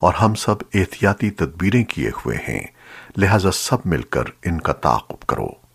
اور ہم سب احتیاطی تدبیریں کیے ہوئے ہیں، لہذا سب مل کر ان کا تعاقب کرو۔